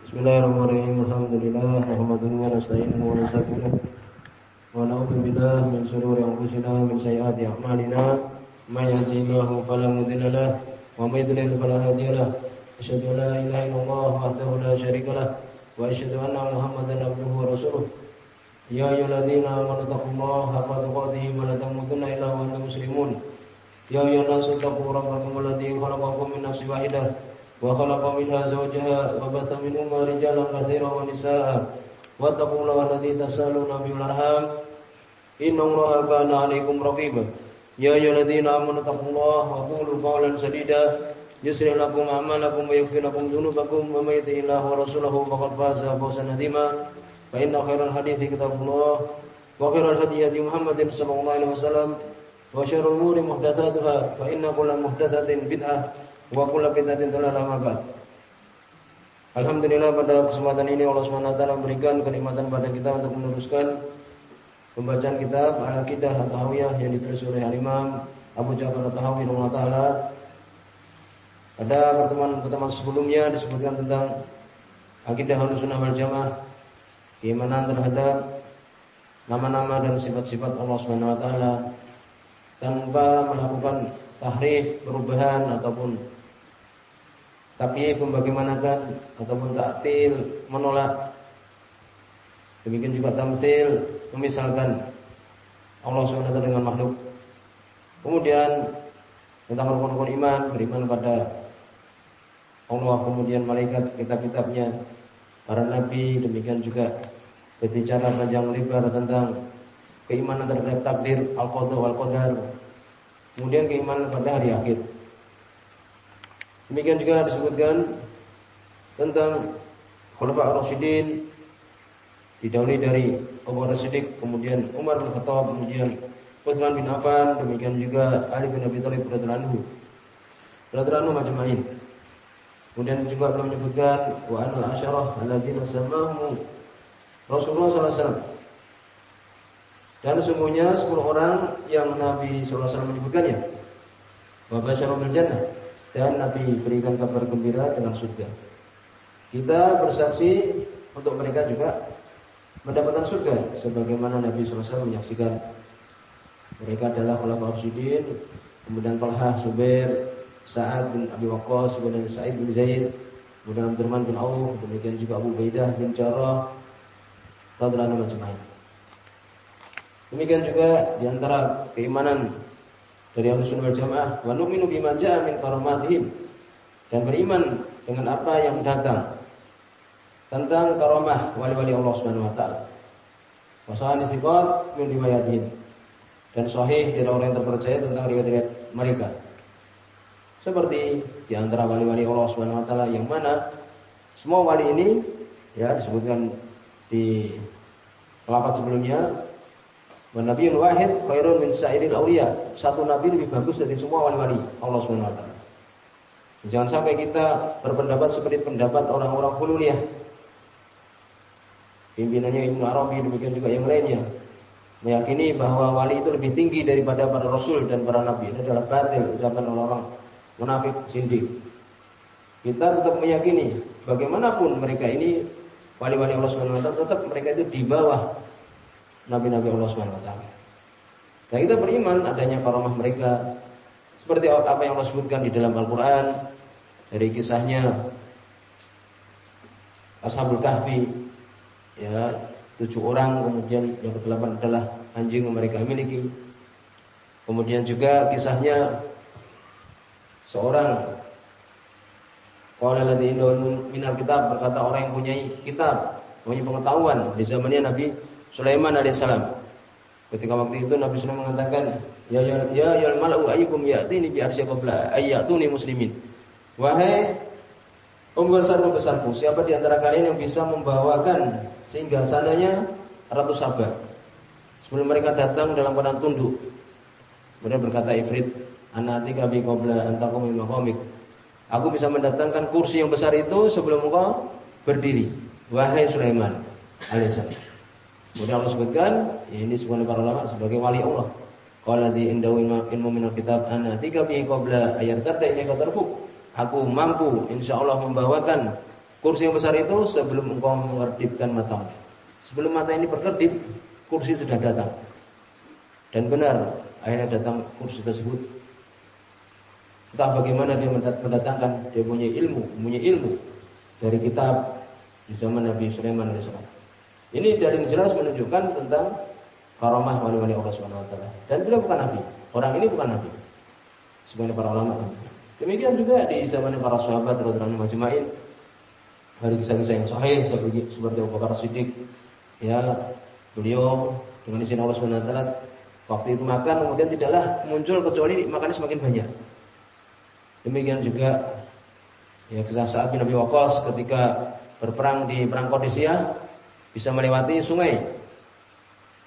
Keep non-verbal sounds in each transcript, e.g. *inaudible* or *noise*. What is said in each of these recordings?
Bismillahirrahmanirrahim. Alhamdulillah nahmaduhu wa nasta'inuhu wa nastaghfiruh. Wa na'udzu billahi min shururi anfusina wa min sayyiati a'malina. May yahdihillahu fala mudilla wa may yudlil fala hadiya. Asyhadu an la ilaha illallah wahdahu la syarika wa asyhadu anna Muhammadan abduhu wa rasuluh. Ya ayyuhalladzina amanu taqullaha haqqa tuqatih wa la tamutunna illa wa antum muslimun. Ya ayyuhan nasu taqu rabbakum alladzi khalaqakum min nafsin wahidah وخلق منها زوجها وبث منهما رجالا كثيرا ونساء واتقوا الله الذي تسالون به الارحام ان الله كان عليكم رقيبا يا ايها الذين امنوا اتقوا الله وقولوا قولا سديدا يسر لكم اعمالكم ويغفر لكم ذنوبكم ومن يطع الله ورسوله فقد فاز فوزا عظيما فان خير الحديث كتاب الله وخير الهدي هدي محمد صلى الله عليه وسلم وشر الامور محدثاتها فان كل محدثه بدعه wa kullu bid'atin dhalalah ma Alhamdulillah pada kesempatan ini Allah Subhanahu wa taala memberikan kenikmatan pada kita untuk meneruskan pembacaan kitab Al-Aqidah At-Tahawiyah yang ditulis oleh Imam Abu Ja'far At-Tahawi rahimahullah taala. Pada pertemuan-pertemuan sebelumnya disebutkan tentang akidah Ahlussunnah wal Jamaah, keimanan terhadap nama-nama dan sifat-sifat Allah Subhanahu wa taala tanpa melakukan tahrif, perubahan ataupun tapi bagaimanakah ataupun taktil menolak. Demikian juga tamsil memisalkan Allah SWT dengan makhluk. Kemudian tentang rukun-rukun iman beriman pada Allah kemudian malaikat kitab-kitabnya para nabi demikian juga berbicara panjang lebar tentang keimanan terhadap takdir al-qadar wal-qadar kemudian keimanan pada hari akhir Demikian juga disebutkan tentang Khulafa Rasyidin didahului dari Abu Siddiq, kemudian Umar bin Khattab, kemudian Utsman bin Affan, demikian juga Ali bin Abi Thalib radhiyallahu anhu. Radhiyallahu majma'in. Kemudian juga beliau menyebutkan wa anal asyarah alladzina samahu Rasulullah sallallahu alaihi wasallam. Dan sesungguhnya 10 orang yang Nabi sallallahu alaihi wasallam menyebutkannya. Wa jannah dan Nabi berikan kabar gembira dengan surga. Kita bersaksi untuk mereka juga mendapatkan surga sebagaimana Nabi SAW menyaksikan mereka adalah ulama Rasyidin, kemudian Talha, Subair, Sa'ad bin Abi Waqqas, kemudian Sa'id bin Zaid, kemudian Abdurrahman bin Auf, demikian juga Abu Baidah bin Jarrah radhiyallahu anhu Demikian juga di antara keimanan dari Ahlussunnah wal Jamaah wa nu'minu bima ja'a min karamatihim dan beriman dengan apa yang datang tentang karamah wali-wali Allah Subhanahu wa taala. Wa sahih siqat min riwayatihim dan sahih dari orang yang terpercaya tentang riwayat-riwayat mereka. Seperti di antara wali-wali Allah Subhanahu wa taala yang mana semua wali ini ya disebutkan di lafaz sebelumnya Wa nabiyyun wahid khairun min sa'iril awliya. Satu nabi lebih bagus dari semua wali-wali Allah Subhanahu wa. Jangan sampai kita berpendapat seperti pendapat orang-orang hululiyah. Pimpinannya Ibnu Arabi demikian juga yang lainnya meyakini bahwa wali itu lebih tinggi daripada para rasul dan para nabi. Ini adalah batil ucapan orang-orang munafik sindik. Kita tetap meyakini bagaimanapun mereka ini wali-wali Allah Subhanahu wa tetap mereka itu di bawah nabi-nabi Allah Subhanahu wa. Dan kita beriman adanya karamah mereka seperti apa yang Allah sebutkan di dalam Al-Qur'an dari kisahnya Ashabul Kahfi ya tujuh orang kemudian yang kedelapan adalah anjing yang mereka miliki kemudian juga kisahnya seorang Qala ladzi minal kitab berkata orang yang punya kitab punya pengetahuan di zamannya Nabi Sulaiman alaihissalam. Ketika waktu itu Nabi Sulaiman mengatakan, "Ya ya ya ya malau ayyukum ya'tini bi arsy qabla ayyatuni muslimin." Wahai pembesar-pembesarku, siapa di antara kalian yang bisa membawakan sehingga sananya ratu Sabah sebelum mereka datang dalam keadaan tunduk. Kemudian berkata Ifrit, "Anatika bi qabla an taqum maqamik." Aku bisa mendatangkan kursi yang besar itu sebelum engkau berdiri. Wahai Sulaiman alaihissalam. Kemudian Allah sebutkan ini sebagai para ulama sebagai wali Allah. Qala di indahu ilmu minal kitab ana tiga bihi qabla ayat tarda ini tarfuk. Aku mampu insya Allah membawakan Kursi yang besar itu sebelum engkau mengerdipkan matamu. Sebelum mata ini berkedip, kursi sudah datang. Dan benar, akhirnya datang kursi tersebut. Entah bagaimana dia mendatangkan, dia punya ilmu, punya ilmu dari kitab di zaman Nabi Sulaiman alaihissalam. Ini dari jelas menunjukkan tentang karamah wali-wali Allah Subhanahu wa taala. Dan beliau bukan nabi. Orang ini bukan nabi. Sebagai para ulama. Demikian juga di zaman para sahabat radhiyallahu majma'in dari kisah-kisah yang sahih seperti seperti Abu Bakar Siddiq ya beliau dengan izin Allah Subhanahu wa taala waktu itu makan kemudian tidaklah muncul kecuali makannya semakin banyak. Demikian juga ya kisah saat bin Abi ketika berperang di perang Qadisiyah bisa melewati sungai.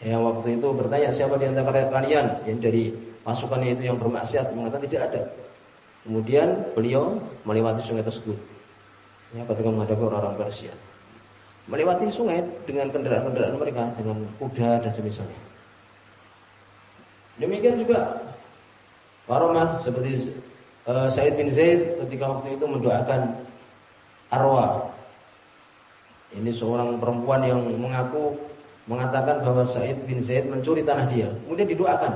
Ya waktu itu bertanya siapa di antara kalian yang dari pasukannya itu yang bermaksiat mengatakan tidak ada. Kemudian beliau melewati sungai tersebut ya, ketika menghadapi orang-orang Persia. Melewati sungai dengan kendaraan-kendaraan mereka, dengan kuda dan semisalnya. Demikian juga Karomah seperti uh, Said bin Zaid ketika waktu itu mendoakan arwah. Ini seorang perempuan yang mengaku mengatakan bahwa Said bin Zaid mencuri tanah dia. Kemudian didoakan.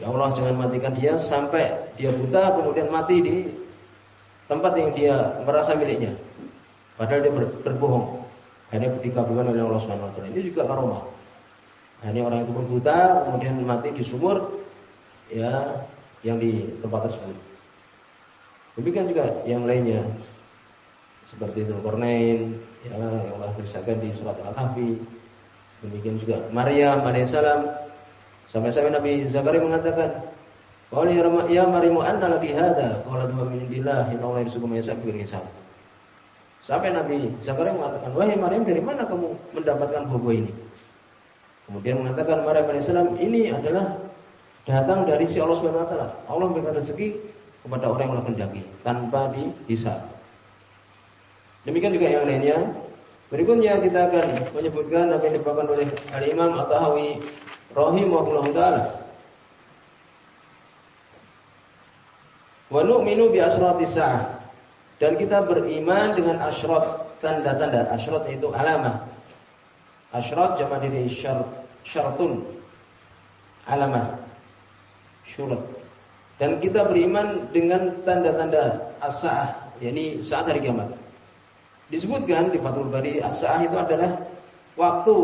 Ya Allah jangan matikan dia sampai dia buta kemudian mati di tempat yang dia merasa miliknya. Padahal dia ber, berbohong. Hanya dikabulkan oleh Allah taala. Ini juga karomah. Hanya orang itu pun buta kemudian mati di sumur ya yang di tempat tersebut. Demikian juga yang lainnya seperti Dzulkarnain ya yang Allah kisahkan di surat Al-Kahfi. Demikian juga Maryam alaihissalam sampai-sampai Nabi Zakaria mengatakan Qala ya, ya Marimu anna laki hada qala dua min indillah inna Allah yarzuqu man yasha'u hisab. Sampai Nabi Zakaria mengatakan, "Wahai Maryam, dari mana kamu mendapatkan buah ini?" Kemudian mengatakan Maryam alaihissalam, "Ini adalah datang dari si Allah Subhanahu wa taala. Allah memberikan rezeki kepada orang yang Allah kehendaki tanpa dihisab." Demikian juga yang lainnya. Berikutnya kita akan menyebutkan apa yang dibawakan oleh Al Imam At-Tahawi rahimahullah taala Wa nu'minu bi asyrati sa'ah. Dan kita beriman dengan asyrat tanda-tanda. Asyrat itu alamah. Asyrat jama syar, syaratun. Alamah. Syurat. Dan kita beriman dengan tanda-tanda as-sa'ah, yakni saat hari kiamat. Disebutkan di Fathul Bari as-sa'ah itu adalah waktu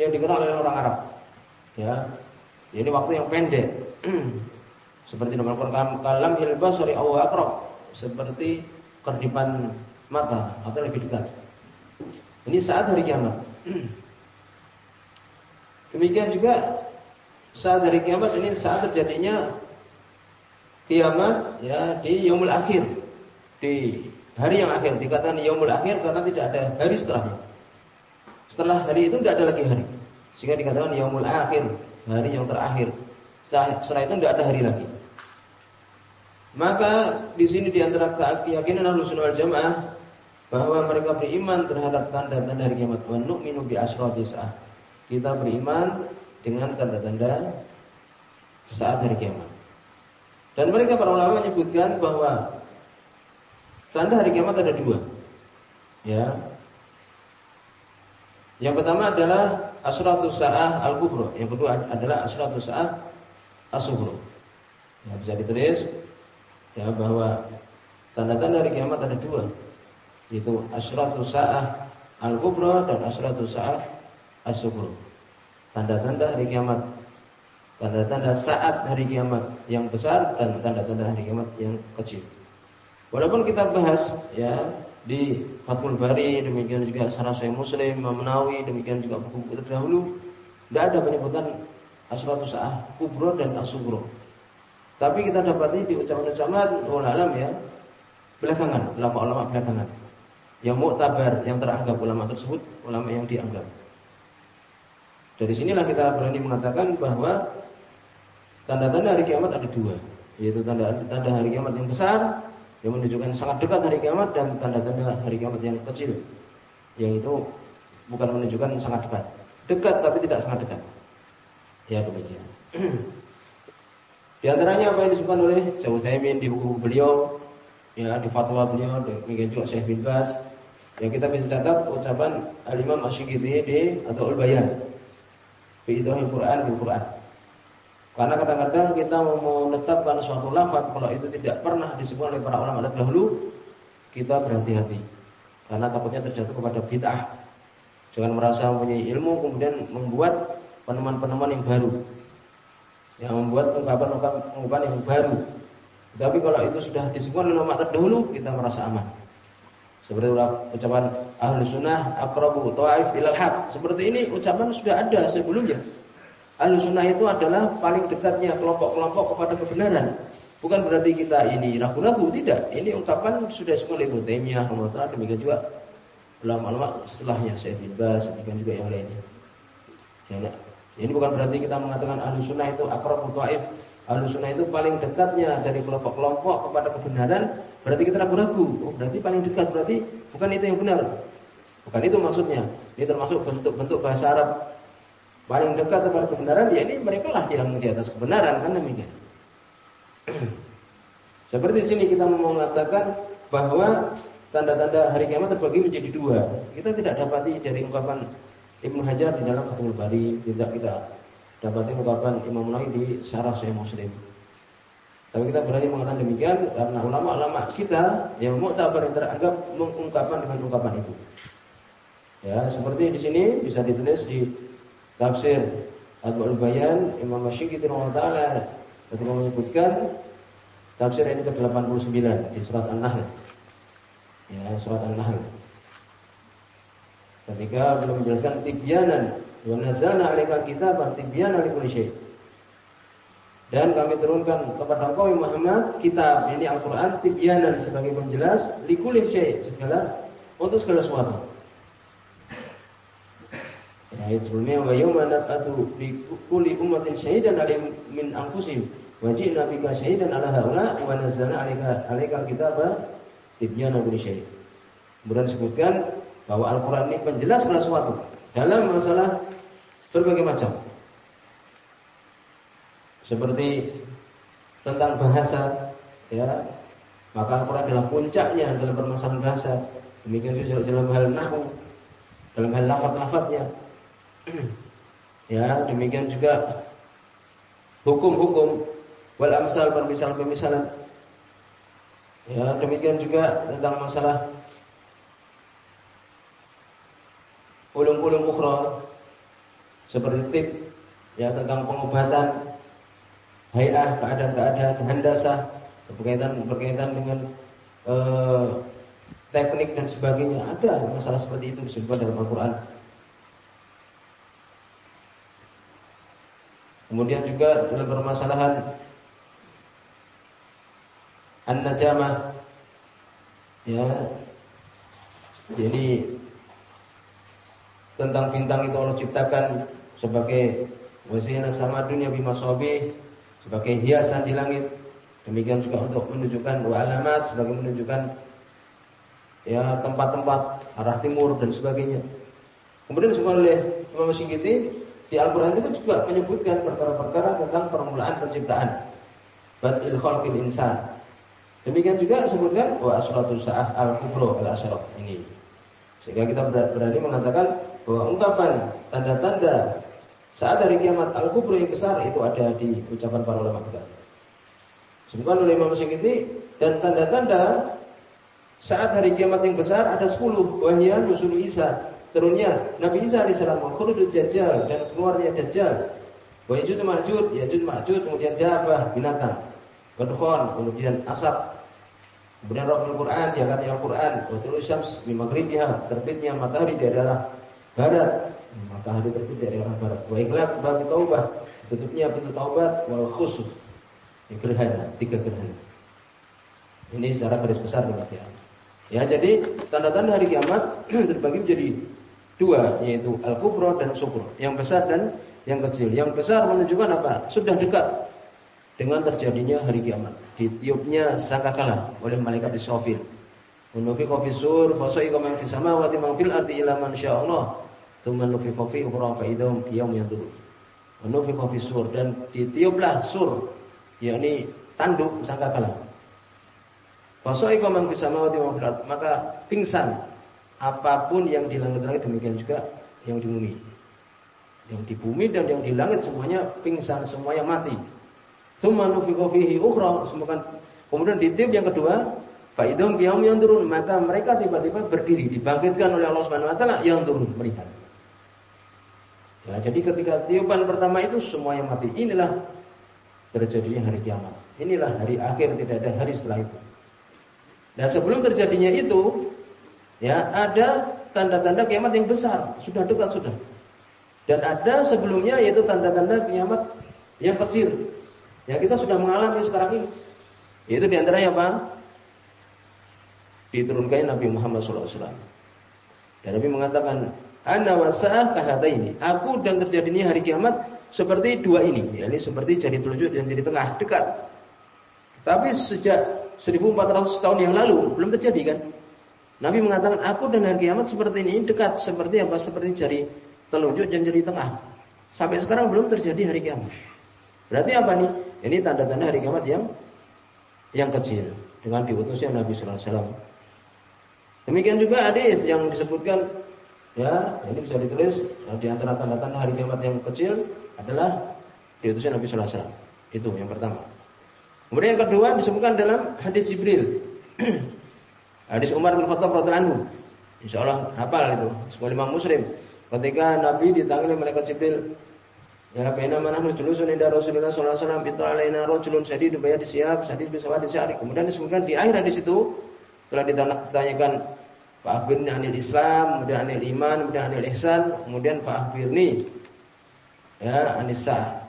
yang dikenal oleh orang Arab. Ya. Jadi waktu yang pendek. *clears throat* Seperti dalam Al-Quran kalam sorry Allah akrab seperti kerdipan mata atau lebih dekat. Ini saat hari kiamat. *clears throat* Demikian juga saat hari kiamat ini saat terjadinya kiamat ya di yaumul akhir di hari yang akhir dikatakan yaumul akhir karena tidak ada hari setelahnya. Setelah hari itu tidak ada lagi hari. Sehingga dikatakan yaumul akhir, hari yang terakhir. Setelah, setelah itu tidak ada hari lagi. Maka di sini di antara keyakinan Ahlus Sunnah wal Jamaah bahwa mereka beriman terhadap tanda-tanda hari kiamat wa nu'minu bi. Kita beriman dengan tanda-tanda saat hari kiamat. Dan mereka para ulama menyebutkan bahwa tanda hari kiamat ada dua. Ya. Yang pertama adalah asratus sa'ah al-kubra, yang kedua adalah asratus sa'ah as-sughra. Ya, bisa ditulis ya bahwa tanda-tanda hari kiamat ada dua yaitu asratu sa'ah al-kubra dan asratu sa'ah as-sughra. Tanda-tanda hari kiamat. Tanda-tanda saat hari kiamat yang besar dan tanda-tanda hari kiamat yang kecil. Walaupun kita bahas ya di Fathul Bari, demikian juga Sarah Sahih Muslim, Imam Nawawi, demikian juga buku-buku terdahulu, tidak ada penyebutan asratu sa'ah kubra dan as-sughra. Tapi kita dapati di ucapan-ucapan ulama ya belakangan, ulama-ulama belakangan. Yang muktabar, yang teranggap ulama tersebut, ulama yang dianggap. Dari sinilah kita berani mengatakan bahwa tanda-tanda hari kiamat ada dua, yaitu tanda-tanda hari kiamat yang besar yang menunjukkan sangat dekat hari kiamat dan tanda-tanda hari kiamat yang kecil yang itu bukan menunjukkan sangat dekat. Dekat tapi tidak sangat dekat. Ya demikian. *clears throat* Di antaranya apa yang disebutkan oleh Syekh Utsaimin di buku-buku beliau, ya di fatwa beliau, demikian juga Syekh bin Bas Ya kita bisa catat ucapan Al-Imam Asyikiti di atau Al-Bayan. Fi Quran bil Quran. Karena kadang-kadang kita mau menetapkan suatu lafaz kalau itu tidak pernah disebut oleh para ulama terdahulu, kita berhati-hati. Karena takutnya terjatuh kepada bid'ah. Jangan merasa mempunyai ilmu kemudian membuat peneman-peneman yang baru. Yang membuat ungkapan-ungkapan yang baru. Tapi kalau itu sudah disebut oleh ulama terdahulu, kita merasa aman. Seperti ucapan ahlu sunnah akrabu ta'if ilal haq. Seperti ini ucapan sudah ada sebelumnya. Ahlu sunnah itu adalah paling dekatnya kelompok-kelompok kepada kebenaran. Bukan berarti kita ini ragu-ragu, tidak. Ini ungkapan sudah semua Ibnu Taimiyah, rahimahullah demikian juga ulama-ulama setelahnya Syekh bin demikian juga yang lainnya. Ya, ini bukan berarti kita mengatakan ahlu sunnah itu akrabu ta'if. Ahlu sunnah itu paling dekatnya dari kelompok-kelompok kepada kebenaran. Berarti kita ragu-ragu. Oh, berarti paling dekat berarti bukan itu yang benar. Bukan itu maksudnya. Ini termasuk bentuk-bentuk bahasa Arab paling dekat kepada kebenaran ya ini mereka lah yang di atas kebenaran kan demikian. *clears throat* Seperti sini kita mengatakan bahwa tanda-tanda hari kiamat terbagi menjadi dua. Kita tidak dapati dari ungkapan Ibnu Hajar di dalam Fathul Bari, tidak kita dapati ungkapan Imam Nawawi di Syarah Sahih Muslim. Tapi kita berani mengatakan demikian karena ulama-ulama kita yang muktabar yang teranggap mengungkapkan dengan ungkapan itu. Ya, seperti di sini bisa ditulis di tafsir Adwal Bayan Imam Masyiki taala ketika menyebutkan tafsir ayat ke-89 di surat An-Nahl. Ya, surat An-Nahl. Ketika belum menjelaskan tibyanan wa nazalna 'alaika kitaban tibyanan likulli syai'. Dan kami turunkan kepada engkau Muhammad kitab ini Al-Qur'an tibyanan sebagai penjelas likulli syai' segala untuk segala sesuatu. Ayat sebelumnya wa yawma nab'atsu fi kulli ummatin syahidan alim min anfusihim wa ji'na bika syahidan ala haula wa nazzalna 'alaika 'alaikal kitaba tibyana kulli syai'. Kemudian disebutkan bahwa Al-Qur'an ini penjelas segala sesuatu dalam masalah berbagai macam. Seperti tentang bahasa ya maka Al-Quran adalah puncaknya dalam permasalahan bahasa demikian juga dalam hal nahu dalam hal lafaz-lafaznya ya, demikian juga hukum-hukum wal amsal permisalan-permisalan. Ya, demikian juga tentang masalah ulung-ulung ukhra seperti tip ya tentang pengobatan hayah keadaan-keadaan handasah berkaitan berkaitan dengan eh, teknik dan sebagainya ada masalah seperti itu disebut dalam Al-Qur'an Kemudian juga dalam permasalahan an-najamah ya. Jadi tentang bintang itu Allah ciptakan sebagai wasilah sama dunia bima sebagai hiasan di langit. Demikian juga untuk menunjukkan wa alamat sebagai menunjukkan ya tempat-tempat arah timur dan sebagainya. Kemudian disebutkan oleh Imam Syikiti di Al-Quran itu juga menyebutkan perkara-perkara tentang permulaan penciptaan. Badil khalqil insan. Demikian juga disebutkan wa asratul sa'ah al-kubro al-asyraf ini. Sehingga kita berani mengatakan bahwa ungkapan tanda-tanda saat dari kiamat al-kubro yang besar itu ada di ucapan para ulama kita. Sebutkan oleh Imam dan tanda-tanda saat hari kiamat yang besar ada 10 wahyan nusul Isa turunnya Nabi Isa alaihissalam khurujul dajjal dan keluarnya dajjal. Wa yajud ma'jud yajud ma'jud kemudian dabah binatang. Wadkhon kemudian asap. Kemudian rohul Quran diangkatnya Al-Quran wa tulu syams di maghribiha terbitnya matahari dari arah barat. Matahari terbit dari arah barat. Wa ikhlas bagi taubah tutupnya pintu taubat. Wal khusuf gerhana tiga gerhana. Ini secara garis besar demikian. Ya jadi tanda-tanda hari kiamat *clears throat* terbagi menjadi Dua, yaitu al-kubro dan sukro. Yang besar dan yang kecil. Yang besar menunjukkan apa? Sudah dekat dengan terjadinya hari kiamat. Ditiupnya sangkakala oleh malaikat Israfil. Menufiqa fi sur, fasaiqa man fis samawati man fil ardi ila man Allah. Tsumma nufiqa fi ukhra fa idhum qiyam yanzurun. Menufiqa fi sur dan ditiuplah sur, yakni tanduk sangkakala. Fasaiqa man fis samawati man fil ardi, maka pingsan Apa pun yang di langit-langit demikian juga yang di bumi. Yang di bumi dan yang di langit semuanya pingsan, semuanya mati. Tsumma nufikha fihi ukhra, kemudian ditiup yang kedua, Fa'idhum qiyam yang turun, maka mereka tiba-tiba berdiri, dibangkitkan oleh Allah Subhanahu wa taala yang turun melihat. Ya, jadi ketika tiupan pertama itu semua yang mati. Inilah terjadinya hari kiamat. Inilah hari akhir, tidak ada hari setelah itu. Dan sebelum terjadinya itu, ya ada tanda-tanda kiamat yang besar, sudah dekat sudah. Dan ada sebelumnya yaitu tanda-tanda kiamat yang kecil, yang kita sudah mengalami sekarang ini. Yaitu di antaranya apa? Diturunkan Nabi Muhammad SAW. Dan Nabi mengatakan, Ana wasa'ah kahataini. Aku dan terjadinya hari kiamat seperti dua ini. Ya, ini seperti jari telunjuk dan jari tengah dekat. Tapi sejak 1400 tahun yang lalu belum terjadi kan? Nabi mengatakan aku dan hari kiamat seperti ini dekat seperti apa? Seperti jari telunjuk dan jari tengah. Sampai sekarang belum terjadi hari kiamat. Berarti apa nih? Ini tanda-tanda hari kiamat yang yang kecil dengan diutusnya Nabi sallallahu alaihi wasallam. Demikian juga hadis yang disebutkan ya, ini bisa ditulis di antara tanda-tanda hari kiamat yang kecil adalah diutusnya Nabi sallallahu alaihi wasallam. Itu yang pertama. Kemudian yang kedua disebutkan dalam hadis Jibril. *clears throat* hadis Umar bin Khattab radhiyallahu anhu. Insyaallah hafal itu, sekolah Imam Muslim. Ketika Nabi ditanggil oleh malaikat Jibril, Ya baina nahnu julusun inda Rasulullah sallallahu alaihi wasallam itu alaina rajulun syadidun bayad siap syadid bi sawadi syari. Kemudian disebutkan di akhir hadis itu setelah ditanyakan Pak akhbirni anil Islam, kemudian anil iman, kemudian anil ihsan, kemudian Pak akhbirni ya anisa.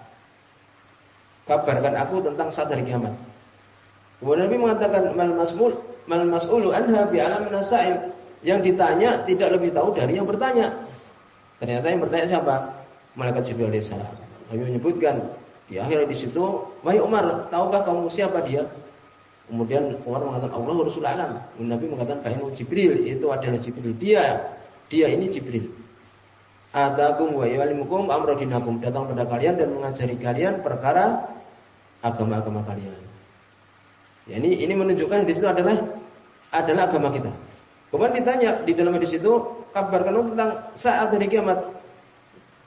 Kabarkan aku tentang saat hari kiamat. Kemudian Nabi mengatakan mal mas'ul mal mas'ulu anha bi alam nasail. Yang ditanya tidak lebih tahu dari yang bertanya. Ternyata yang bertanya siapa? malaikat Jibril alaihissalam. Nabi menyebutkan di akhir di situ, "Wahai Umar, tahukah kamu siapa dia?" Kemudian Umar mengatakan, "Allah Rasul alam." Nabi mengatakan, "Fa'inu Jibril, itu adalah Jibril. Dia, dia ini Jibril." Atakum wa yalimukum amra dinakum. Datang pada kalian dan mengajari kalian perkara agama-agama kalian. Ya, ini ini menunjukkan di situ adalah adalah agama kita. Kemudian ditanya di dalam hadis itu kabarkan tentang saat hari kiamat.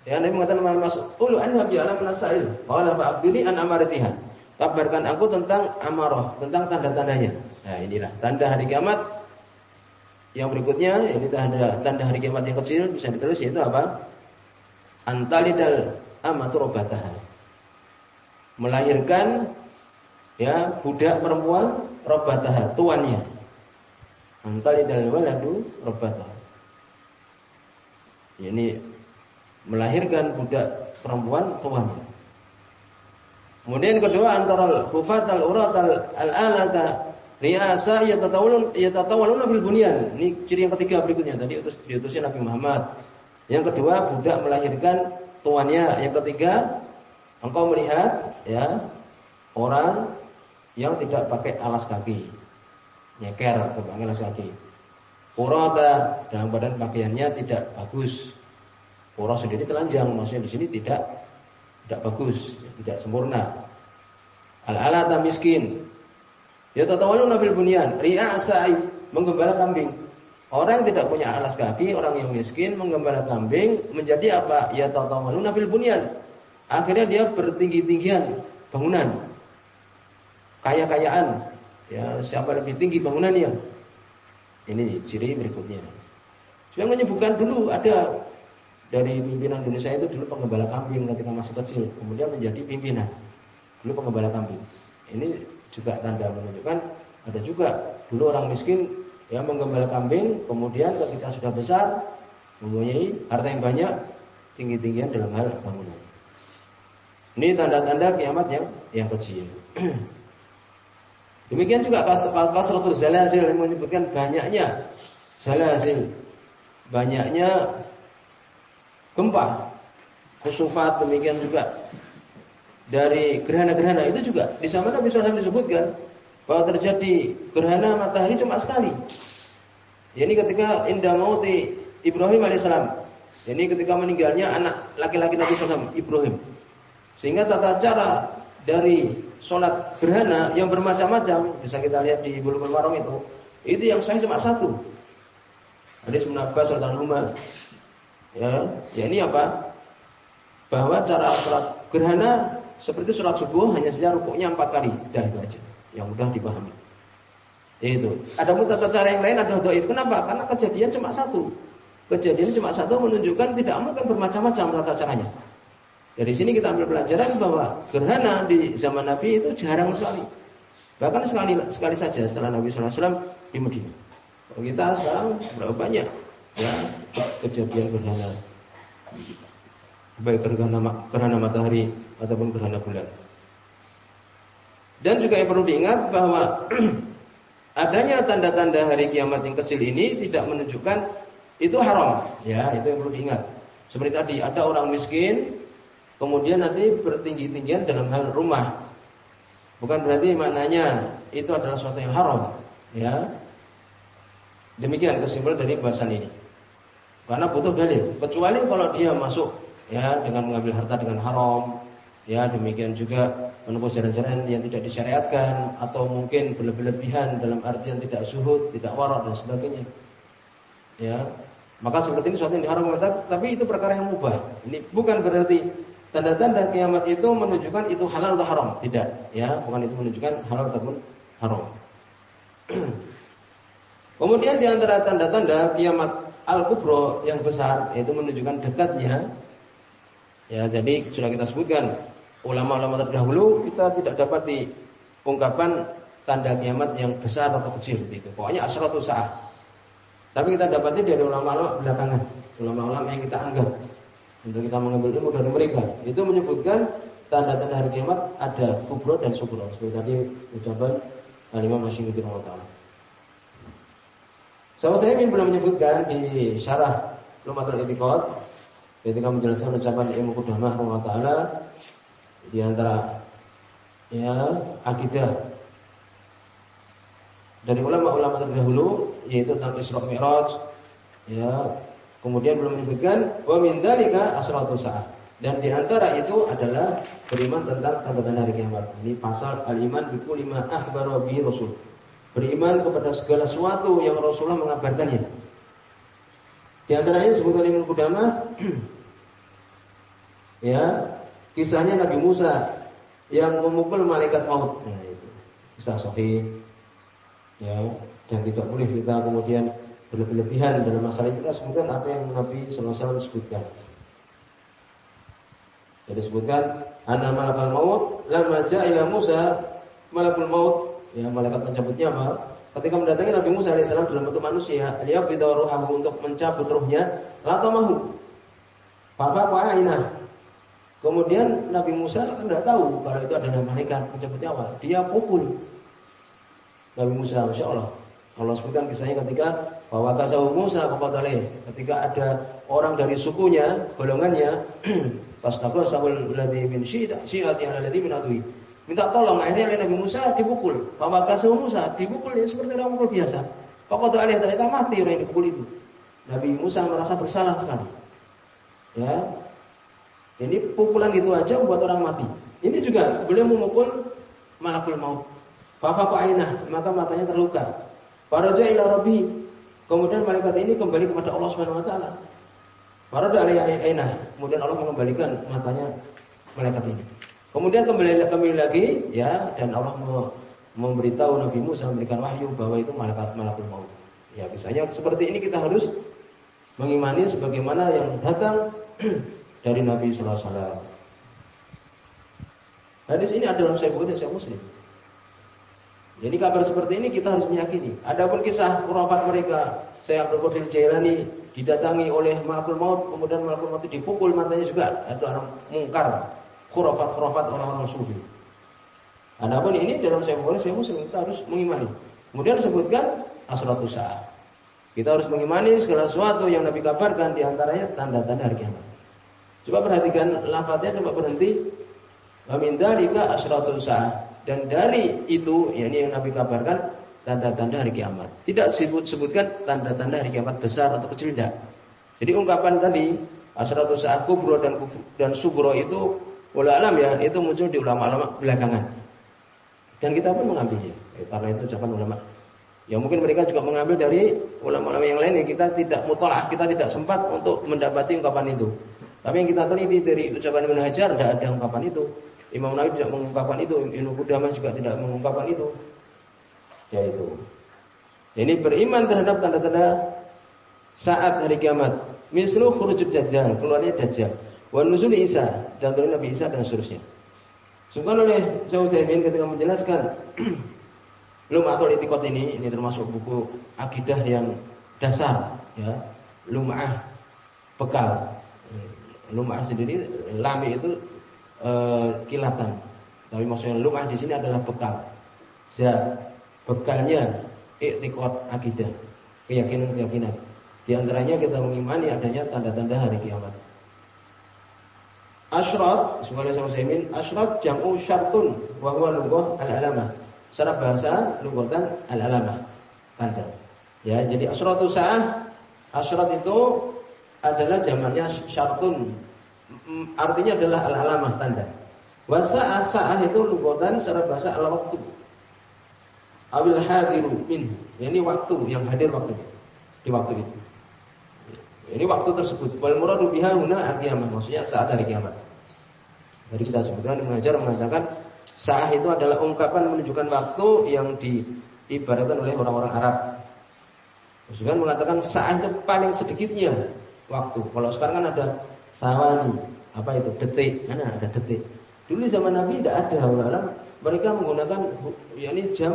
Ya Nabi mengatakan mal mas'ulu anha bi alam nasail. Qala fa an amaratiha. Kabarkan aku tentang amarah, tentang tanda-tandanya. Nah, inilah tanda hari kiamat. Yang berikutnya ini tanda tanda hari kiamat yang kecil bisa ditulis yaitu apa? Antalidal amatu robataha. Melahirkan ya budak perempuan robataha, tuannya. Antalidal waladu robataha. Ini melahirkan budak perempuan tuannya. Kemudian kedua antara hufat al urat al alata riasa yatatawalun yatatawaluna bil bunyan. Ini ciri yang ketiga berikutnya. Tadi utus diutusnya Nabi Muhammad. Yang kedua budak melahirkan tuannya. Yang ketiga engkau melihat ya orang yang tidak pakai alas kaki. Nyeker pakai alas kaki. Urata dalam badan pakaiannya tidak bagus. Orang sendiri telanjang, maksudnya di sini tidak tidak bagus, tidak sempurna. Al-alata miskin. Ya tatawaluna fil bunyan, ri'a sa'i, menggembala kambing. Orang yang tidak punya alas kaki, orang yang miskin menggembala kambing menjadi apa? Ya tatawaluna fil bunyan. Akhirnya dia bertinggi-tinggian bangunan. Kaya-kayaan. Ya, siapa lebih tinggi bangunannya? Ini ciri berikutnya. Saya menyebutkan dulu ada dari pimpinan Indonesia itu dulu penggembala kambing ketika masih kecil, kemudian menjadi pimpinan. Dulu penggembala kambing. Ini juga tanda menunjukkan ada juga dulu orang miskin yang menggembala kambing, kemudian ketika sudah besar mempunyai harta yang banyak, tinggi-tinggian dalam hal bangunan. Ini tanda-tanda kiamat yang yang kecil. *clears throat* Demikian juga kasratul zalazil yang menyebutkan banyaknya zalazil, banyaknya gempa, kusufat demikian juga dari gerhana-gerhana itu juga di sana Nabi SAW disebutkan bahwa terjadi gerhana matahari cuma sekali. Ini ketika indah mauti Ibrahim alaihissalam. Ini ketika meninggalnya anak laki-laki Nabi SAW Ibrahim. Sehingga tata cara dari sholat gerhana yang bermacam-macam bisa kita lihat di bulu Marong itu itu yang saya cuma satu Hadis Munabbas radhiyallahu Ya, ya ini apa? Bahwa cara sholat gerhana seperti sholat subuh hanya saja rukuknya empat kali, dah itu aja, yang mudah dipahami. Itu. Ada pun tata cara yang lain adalah doif. Kenapa? Karena kejadian cuma satu. Kejadian cuma satu menunjukkan tidak mungkin bermacam-macam tata caranya. Dari sini kita ambil pelajaran bahwa gerhana di zaman Nabi itu jarang sekali. Bahkan sekali sekali saja setelah Nabi SAW di Madinah. Kalau kita sekarang berapa banyak ya kejadian gerhana baik gerhana, gerhana matahari ataupun gerhana bulan. Dan juga yang perlu diingat bahwa *clears throat* adanya tanda-tanda hari kiamat yang kecil ini tidak menunjukkan itu haram. Ya, itu yang perlu diingat. Seperti tadi ada orang miskin kemudian nanti bertinggi-tinggian dalam hal rumah. Bukan berarti maknanya itu adalah sesuatu yang haram, ya. Demikian kesimpulan dari bahasan ini. Karena butuh dalil. Kecuali kalau dia masuk ya dengan mengambil harta dengan haram, ya demikian juga menempuh jalan-jalan yang tidak disyariatkan atau mungkin berlebihan dalam artian tidak suhud, tidak warak dan sebagainya. Ya, maka seperti ini sesuatu yang diharamkan, tapi itu perkara yang mubah. Ini bukan berarti tanda-tanda kiamat itu menunjukkan itu halal atau haram, tidak, ya, bukan itu menunjukkan halal ataupun haram. *clears throat* Kemudian di antara tanda-tanda kiamat al-kubro yang besar yaitu menunjukkan dekatnya ya jadi sudah kita sebutkan ulama-ulama terdahulu kita tidak dapat di ungkapan tanda kiamat yang besar atau kecil gitu. Pokoknya asratu sa'ah. Tapi kita dapatnya dari ulama-ulama belakangan, ulama-ulama yang kita anggap untuk kita mengambil ilmu dari mereka. Itu menyebutkan tanda-tanda hari kiamat ada kubro dan subro. Seperti tadi ucapan Al-Imam Masyukuddin Taala. Sahabat saya ingin belum menyebutkan di syarah Lumatul Itiqad ketika menjelaskan ucapan Imam Qudamah Taala di antara ya akidah dari ulama-ulama terdahulu yaitu tentang Isra Mi'raj ya kemudian belum menyebutkan wa min dzalika asratu sa'ah dan di antara itu adalah beriman tentang tanda-tanda hari kiamat. Ini pasal al-iman bi kulli ma akhbara bi rasul. Beriman kepada segala sesuatu yang Rasulullah mengabarkannya. Di antaranya disebutkan Imam Qudamah *clears throat* ya, kisahnya Nabi Musa yang memukul malaikat maut. Ya, itu. Kisah sahih. Ya, dan tidak boleh kita kemudian berlebihan dalam masalah kita sebutkan apa yang Nabi SAW sebutkan. Jadi sebutkan anna malakal maut lama ja'ila Musa. Malakul maut ya malaikat pencabut nyawa ketika mendatangi Nabi Musa alaihissalam dalam bentuk manusia dia ruhahu untuk mencabut ruhnya Papa Aina kemudian Nabi Musa kan tidak tahu kalau itu adalah malaikat pencabut nyawa dia pukul Nabi Musa Masya Allah Allah sebutkan kisahnya ketika bahwa kasahu Musa kepada ketika ada orang dari sukunya golongannya *clears throat* pas sahul ladzi min syi'ati ladzi min adwi minta tolong. Akhirnya oleh Nabi Musa dipukul. Bahwa kasih Musa dipukul ya seperti orang pukul biasa. Pokoknya alih ternyata mati orang yang dipukul itu. Nabi Musa merasa bersalah sekali. Ya, ini pukulan gitu aja membuat orang mati. Ini juga beliau memukul malakul maut. Bapak Aina, maka matanya terluka. Faraja ila Rabbi. Kemudian malaikat ini kembali kepada Allah Subhanahu wa taala. Faraja Aina. Kemudian Allah mengembalikan matanya malaikat ini. Kemudian kembali kembali lagi ya dan Allah memberitahu Nabi Musa memberikan wahyu bahwa itu malaikat malakul maut. Ya, misalnya seperti ini kita harus mengimani sebagaimana yang datang *clears throat* dari Nabi sallallahu alaihi wasallam. Hadis ini adalah saya Bukhari dan Muslim. Jadi kabar seperti ini kita harus meyakini. Adapun kisah khurafat mereka, saya Abdul Qadir Jailani didatangi oleh malakul maut, kemudian malakul maut dipukul matanya juga, itu orang mungkar khurafat-khurafat orang-orang sufi. Adapun ini dalam saya Bukhari, saya Muslim kita harus mengimani. Kemudian disebutkan asratu sa'ah. Kita harus mengimani segala sesuatu yang Nabi kabarkan di antaranya tanda-tanda hari kiamat. Coba perhatikan lafadznya coba berhenti. Wa min dzalika asratu sa'ah. Dan dari itu yakni yang Nabi kabarkan tanda-tanda hari kiamat. Tidak sebut sebutkan tanda-tanda hari kiamat besar atau kecil tidak. Jadi ungkapan tadi asratu sa'ah kubro dan dan itu Wala alam ya, itu muncul di ulama-ulama belakangan. Dan kita pun mengambilnya. Eh, karena itu ucapan ulama Ya mungkin mereka juga mengambil dari ulama-ulama yang lain yang kita tidak mutolaah, kita tidak sempat untuk mendapati ungkapan itu. Tapi yang kita teliti dari ucapan Ibnu Hajar tidak ada ungkapan itu. Imam Nawawi tidak mengungkapkan itu, Ibnu Qudamah juga tidak mengungkapkan itu. Ya itu. Ini beriman terhadap tanda-tanda saat hari kiamat. Mislu khurujud dajjal, keluarnya dajjal. Wa nuzul Isa dan turun Nabi Isa dan seterusnya. Sungkan oleh Jauh-Jaimin ketika menjelaskan *clears throat* Lum'atul Itikot ini ini termasuk buku akidah yang dasar ya. Lum'ah bekal. Lum'ah sendiri lami itu e, kilatan. Tapi maksudnya lum'ah di sini adalah bekal. Zat bekalnya iktikot akidah, keyakinan-keyakinan. Di antaranya kita mengimani adanya tanda-tanda hari kiamat. Asyrat, sebagai sama Saimin, asyrat jam'u syartun wa huwa lughah al-alamah. Secara bahasa lughatan al-alamah, tanda. Ya, jadi asyratu sa'ah, asyrat itu adalah jamaknya syartun. Artinya adalah al-alamah, tanda. Wa sa'ah, sa'ah itu lughatan secara bahasa al-waqtu. Awil hadiru min. Ini waktu yang hadir waktu di waktu itu. Ini waktu tersebut. Wal muradu biha huna al-qiyamah. Maksudnya saat hari kiamat. Jadi kita sebutkan mengajar mengatakan saat itu adalah ungkapan menunjukkan waktu yang diibaratkan oleh orang-orang Arab. Maksudnya mengatakan saat itu paling sedikitnya waktu. Kalau sekarang kan ada sawani, apa itu? Detik, mana ada detik. Dulu zaman Nabi tidak ada alam. Mereka menggunakan yakni jam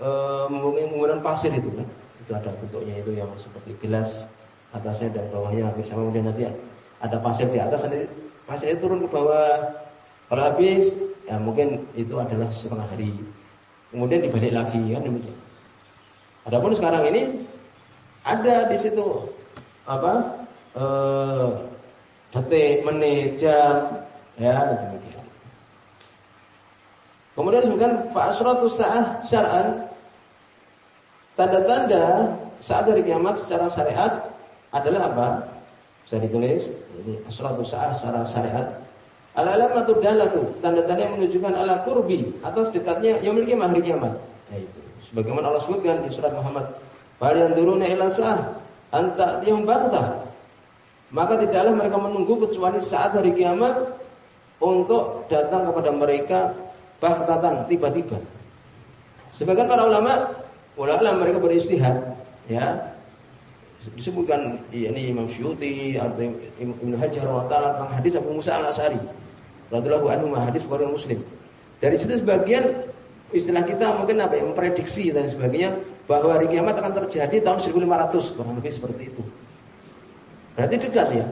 e, menggunakan pasir itu kan. Itu ada bentuknya itu yang seperti gelas atasnya dan bawahnya hampir sama kemudian nanti ada pasir di atas nanti pasirnya turun ke bawah. Kalau habis ya mungkin itu adalah setengah hari. Kemudian dibalik lagi kan? Demikian. Adapun sekarang ini ada di situ apa eh, detik menit jam ya demikian kemudian disebutkan fa asratu sa'ah syar'an tanda-tanda saat dari kiamat secara syariat adalah apa? Bisa ditulis. Ini asratu sa'ah secara syariat. Al-alamatu dalatu, tanda-tanda yang menunjukkan ala kurbi atas dekatnya yang memiliki mahri kiamat. Yaitu sebagaimana Allah sebutkan di surat Muhammad, "Fal yanzuruna ila sa'ah anta yang baghtah." Maka tidaklah mereka menunggu kecuali saat hari kiamat untuk datang kepada mereka baghtatan tiba-tiba. Sebagian para ulama, ulama mereka beristihad, ya, disebutkan ini Imam Syuuti atau Ibnu Hajar wa taala tentang hadis Abu Musa Al-Asy'ari radhiyallahu anhu hadis Bukhari Muslim. Dari situ sebagian istilah kita mungkin apa ya memprediksi dan sebagainya bahwa hari kiamat akan terjadi tahun 1500 kurang lebih seperti itu. Berarti dekat ya.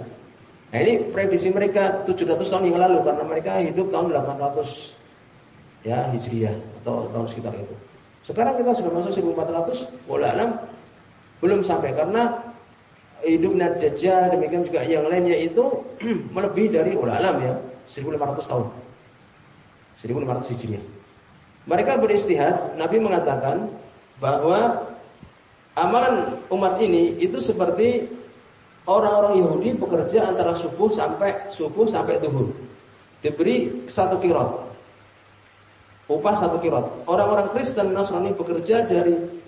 Nah ini prediksi mereka 700 tahun yang lalu karena mereka hidup tahun 800 ya Hijriah atau tahun sekitar itu. Sekarang kita sudah masuk 1400, boleh alam belum sampai karena hidupnya Dajjal demikian juga yang lainnya itu *clears throat* melebihi dari ulama ya 1500 tahun. 1500 Hijriah. Mereka beristihad, Nabi mengatakan bahwa amalan umat ini itu seperti orang-orang Yahudi bekerja antara subuh sampai subuh sampai duhur. Diberi satu kirot. Upah satu kirot. Orang-orang Kristen Nasrani bekerja dari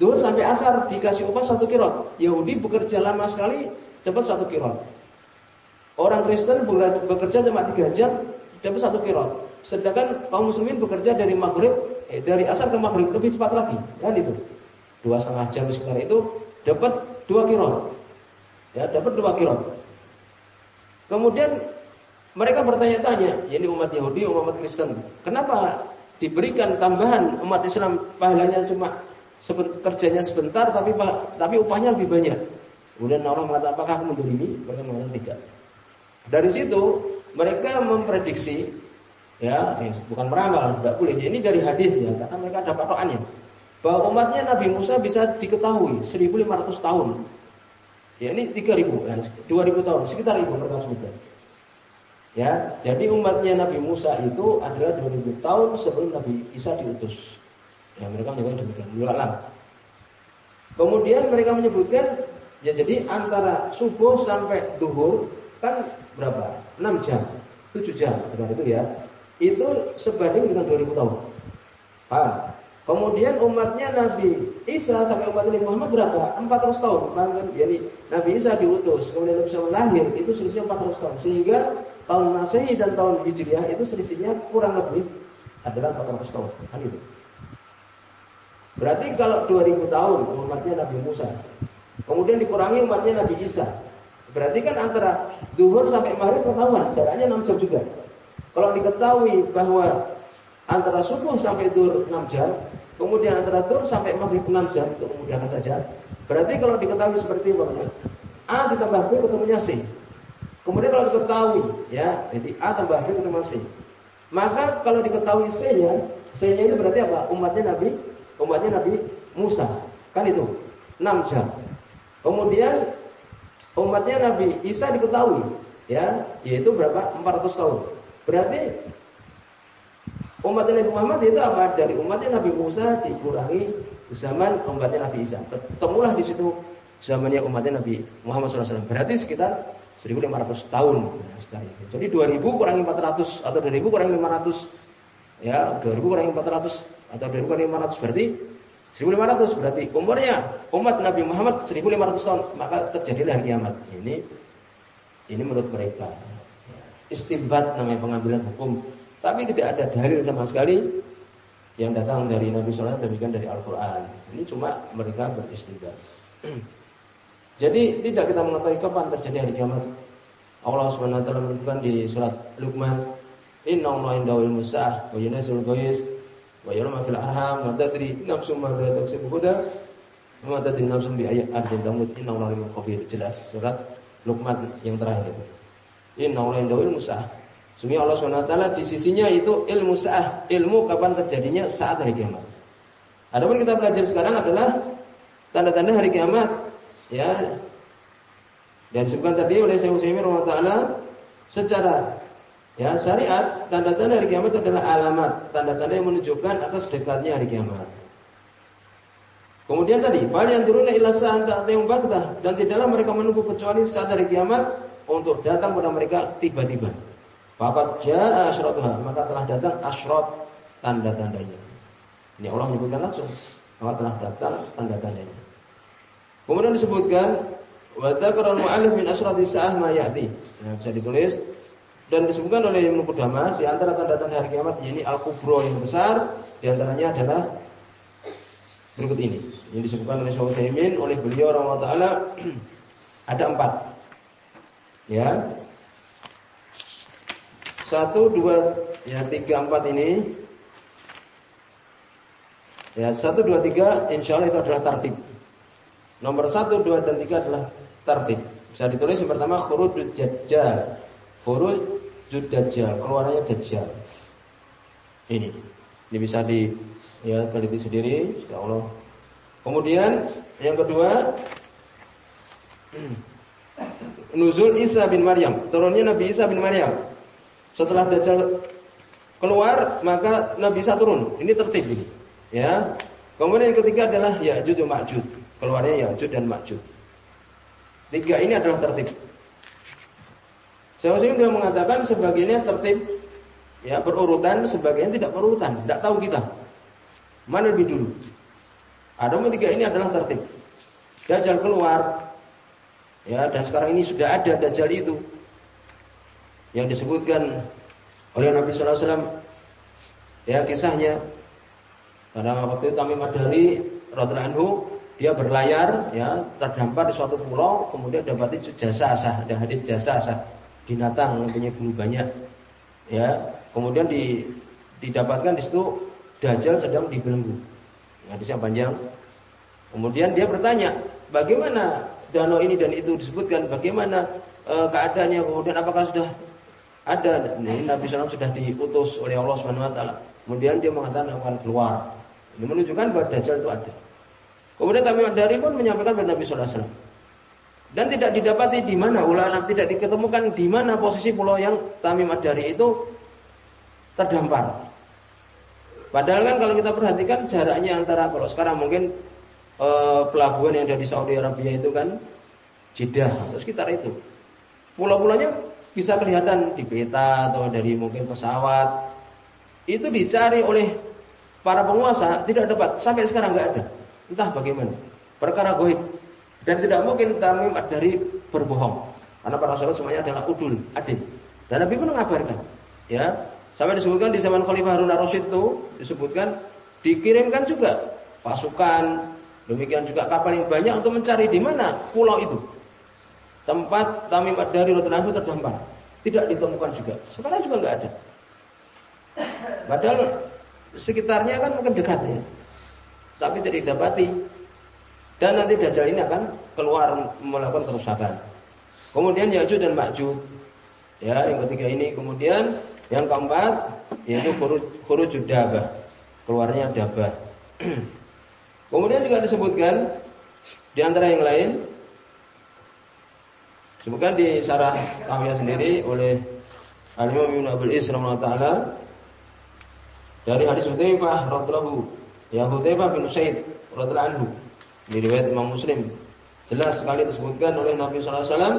Duhur sampai asar dikasih upah satu kirot. Yahudi bekerja lama sekali dapat satu kirot. Orang Kristen bekerja cuma tiga jam dapat satu kirot. Sedangkan kaum muslimin bekerja dari maghrib, eh, dari asar ke maghrib lebih cepat lagi, kan itu. Dua setengah jam sekitar itu dapat dua kirot. Ya, dapat dua kirot. Kemudian mereka bertanya-tanya, ini umat Yahudi, umat Kristen, kenapa diberikan tambahan umat Islam pahalanya cuma kerjanya sebentar tapi tapi upahnya lebih banyak. Kemudian orang mengatakan apakah aku mendolimi? Mereka mengatakan tidak. Dari situ mereka memprediksi ya, eh, bukan meramal, tidak boleh. Ini dari hadis ya, karena mereka ada patokannya. Bahwa umatnya Nabi Musa bisa diketahui 1500 tahun. Ya ini 3000, ya, 2000 tahun, sekitar itu mereka sebutkan. Ya, jadi umatnya Nabi Musa itu adalah 2000 tahun sebelum Nabi Isa diutus. Ya mereka menyebutkan demikian. Alam. Kemudian mereka menyebutkan ya jadi antara subuh sampai duhur kan berapa? 6 jam, 7 jam, benar itu ya. Itu sebanding dengan 2000 tahun. Paham? Kemudian umatnya Nabi Isa sampai umat Nabi Muhammad berapa? 400 tahun. Jadi Nabi Isa diutus, kemudian Nabi Isa lahir, itu selisihnya 400 tahun. Sehingga tahun Masehi dan tahun Hijriah itu selisihnya kurang lebih adalah 400 tahun. Kan itu. Berarti kalau 2000 tahun umatnya Nabi Musa, kemudian dikurangi umatnya Nabi Isa. Berarti kan antara duhur sampai maghrib ketahuan, jaraknya 6 jam juga. Kalau diketahui bahwa antara subuh sampai duhur 6 jam, Kemudian antara tur sampai maghrib 6 jam untuk memudahkan saja. Berarti kalau diketahui seperti itu, A ditambah B ketemunya C. Kemudian kalau diketahui ya, jadi A tambah B ketemu C. Maka kalau diketahui C-nya, C-nya itu berarti apa? Umatnya Nabi, umatnya Nabi Musa. Kan itu 6 jam. Kemudian umatnya Nabi Isa diketahui ya, yaitu berapa? 400 tahun. Berarti Umat Nabi Muhammad itu apa? Dari umatnya Nabi Musa dikurangi zaman umatnya Nabi Isa. Ketemulah di situ zamannya umatnya Nabi Muhammad SAW. Berarti sekitar 1500 tahun. Nah, Jadi 2000 kurangi 400 atau 2000 kurangi 500. Ya, 2000 kurangi 400 atau 2000 kurangi 500 berarti 1500 berarti umurnya umat Nabi Muhammad 1500 tahun maka terjadilah kiamat. Ini ini menurut mereka. Istimbat namanya pengambilan hukum tapi tidak ada dalil sama sekali yang datang dari Nabi SAW demikian dari Al-Quran. Ini cuma mereka beristimbat. *clears throat* Jadi tidak kita mengetahui kapan terjadi hari kiamat. Allah SWT menyebutkan di surat Luqman, Inna Allah indahu ilmu sa'ah, wa yunasul goyis, wa yulma fil arham, wa tadri nafsum ma la taksibu huda, wa tadri nafsum bi ayat ardin tamut, inna Allah ilmu khabir. Jelas surat Luqman yang terakhir itu. Inna Allah indahu ilmu sa'ah. Sungguh Allah SWT di sisinya itu ilmu sah, ilmu kapan terjadinya saat hari kiamat. Adapun kita belajar sekarang adalah tanda-tanda hari kiamat. Ya. Dan disebutkan tadi oleh Syekh Utsaimin taala secara ya syariat tanda-tanda hari kiamat adalah alamat, tanda-tanda yang menunjukkan atas dekatnya hari kiamat. Kemudian tadi, fal yang turunnya ila sa'an ta'tihum dan tidaklah mereka menunggu kecuali saat hari kiamat untuk datang kepada mereka tiba-tiba. Fakat jaa asyratuha, maka telah datang asyrat tanda-tandanya. Ini Allah menyebutkan langsung, maka telah datang tanda-tandanya. Kemudian disebutkan wa dzakara mu'allif min asyrati sa'ah ma ya'ti. Nah, bisa ditulis dan disebutkan oleh Ibnu Qudamah di antara tanda-tanda hari kiamat ini al-kubro yang besar, di antaranya adalah berikut ini. Yang disebutkan oleh Syaikhul oleh beliau Allah taala *clears throat* ada empat. Ya, satu, dua, ya tiga, empat ini. Ya, satu, dua, tiga, insya Allah itu adalah tartib. Nomor satu, dua, dan tiga adalah tartib. Bisa ditulis yang pertama huruf dajjal. Huruf dajjal, keluarannya dajjal. Ini. Ini bisa di ya teliti sendiri, insya Allah. Kemudian yang kedua *clears throat* Nuzul Isa bin Maryam, turunnya Nabi Isa bin Maryam. Setelah Dajjal keluar, maka Nabi Isa turun. Ini tertib ini. Ya. Kemudian yang ketiga adalah Ya'juj dan Ma'juj. Keluarnya Ya'juj dan Ma'juj. Tiga ini adalah tertib. Saya sini dia mengatakan sebagiannya tertib ya berurutan, sebagian tidak berurutan, tidak tahu kita. Mana lebih dulu? Ada tiga ini adalah tertib. Dajjal keluar, ya dan sekarang ini sudah ada Dajjal itu yang disebutkan oleh Nabi Wasallam. Ya kisahnya. Pada waktu itu Tamim Madani radhiallahu anhu dia berlayar ya terdampar di suatu pulau kemudian dapati jasa asah ada hadis jasa asah binatang punya bulu banyak ya. Kemudian di, didapatkan di situ dajjal sedang dibelenggu. Hadis yang panjang. Kemudian dia bertanya bagaimana danau ini dan itu disebutkan? Bagaimana e, keadaannya? Kemudian apakah sudah ada ini Nabi SAW sudah diutus oleh Allah Subhanahu Wa Taala. Kemudian dia mengatakan akan keluar. Ini menunjukkan bahwa Dajjal itu ada. Kemudian Tamim Ad-Dari pun menyampaikan kepada Nabi SAW. Dan tidak didapati di mana ulama tidak diketemukan di mana posisi pulau yang Tamim Ad-Dari itu terdampar. Padahal kan kalau kita perhatikan jaraknya antara kalau sekarang mungkin e, pelabuhan yang ada di Saudi Arabia itu kan Jeddah atau sekitar itu. Pulau-pulaunya bisa kelihatan di peta atau dari mungkin pesawat. Itu dicari oleh para penguasa tidak dapat sampai sekarang nggak ada. Entah bagaimana. Perkara goib. Dan tidak mungkin Tamim dari berbohong. Karena para sahabat semuanya adalah udul, adil. Dan Nabi pun mengabarkan. Ya, sampai disebutkan di zaman Khalifah Harun ar-Rasyid itu disebutkan dikirimkan juga pasukan, demikian juga kapal yang banyak untuk mencari di mana pulau itu. Tempat Tamim dari Rotan terdampar. Tidak ditemukan juga. Sekarang juga nggak ada. Padahal sekitarnya kan mungkin dekat ya. Tapi tidak didapati. Dan nanti Dajjal ini akan keluar melakukan kerusakan. Kemudian Ya'juj dan Ma'juj. Ya, yang ketiga ini. Kemudian yang keempat yaitu khuruj dabah. Keluarnya dabah. *clears throat* Kemudian juga disebutkan di antara yang lain disebutkan di sarah Tahwiyah sendiri oleh Al-Imam Ibnu Abdul Isra taala dari hadis Hudzaifah radhiyallahu ya Hudzaifah bin Usaid radhiyallahu anhu di riwayat Imam Muslim jelas sekali disebutkan oleh Nabi sallallahu alaihi wasallam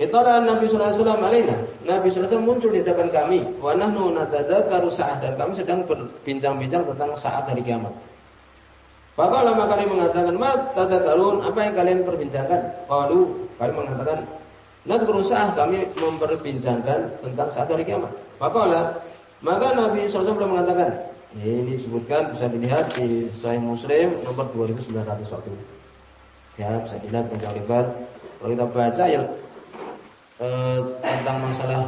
Itulah Nabi sallallahu alaihi wasallam alaina. Nabi sallallahu alaihi wasallam muncul di depan kami wa nahnu natadzakaru sa'ah dan kami sedang berbincang-bincang tentang saat hari kiamat. Faqala maka kalian mengatakan, "Ma tadzakarun? Apa yang kalian perbincangkan?" Qalu, kami mengatakan, "Nadzkuru sa'ah, kami memperbincangkan tentang saat hari kiamat." Faqala, maka Nabi alaihi wasallam mengatakan, ini disebutkan bisa dilihat di Sahih Muslim nomor 2901. Ya, bisa dilihat panjang lebar. Kalau kita baca yang eh, tentang masalah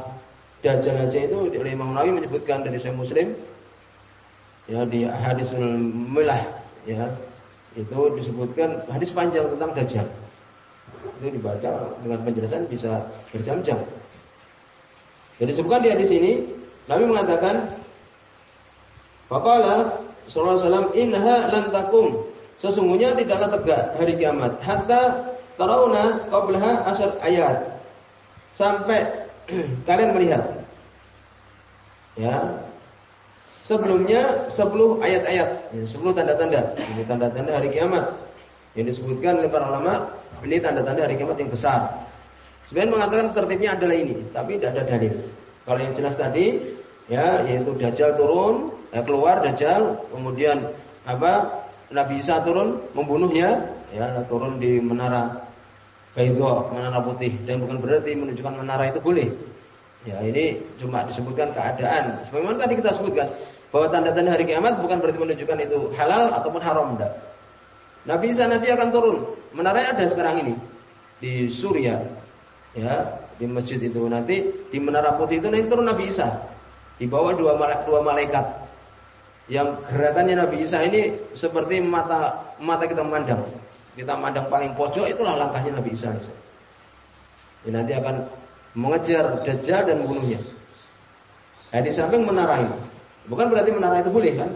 Dajjal aja itu Imam Nawawi menyebutkan dari Sahih Muslim ya di hadisul milah ya itu disebutkan hadis panjang tentang Dajjal. Itu dibaca dengan penjelasan bisa berjam-jam. Jadi disebutkan di hadis ini Nabi mengatakan Faqala sallallahu alaihi wasallam innaha lan takum. Sesungguhnya tidaklah tegak hari kiamat hatta tarawna qablaha asar ayat. Sampai *clears throat* kalian melihat ya sebelumnya 10 ayat-ayat, ya, 10 tanda-tanda. Ini tanda-tanda hari kiamat. Yang disebutkan oleh para ulama, ini tanda-tanda hari kiamat yang besar. Sebenarnya mengatakan tertibnya adalah ini, tapi tidak ada dalil. Kalau yang jelas tadi, ya yaitu Dajjal turun, eh, keluar Dajjal, kemudian apa Nabi Isa turun membunuhnya, ya turun di menara Baidho, menara putih dan bukan berarti menunjukkan menara itu boleh. Ya ini cuma disebutkan keadaan. Sebagaimana tadi kita sebutkan bahwa tanda-tanda hari kiamat bukan berarti menunjukkan itu halal ataupun haram enggak. Nabi Isa nanti akan turun. Menara ada sekarang ini di Suriah. Ya, di masjid itu nanti di menara putih itu nanti turun Nabi Isa. Di bawah dua malaikat, dua malaikat yang gerakannya Nabi Isa ini seperti mata mata kita memandang. Kita memandang paling pojok itulah langkahnya Nabi Isa. Ya, nanti akan mengejar Dajjal dan membunuhnya. Nah, di samping menara ini. Bukan berarti menara itu boleh kan?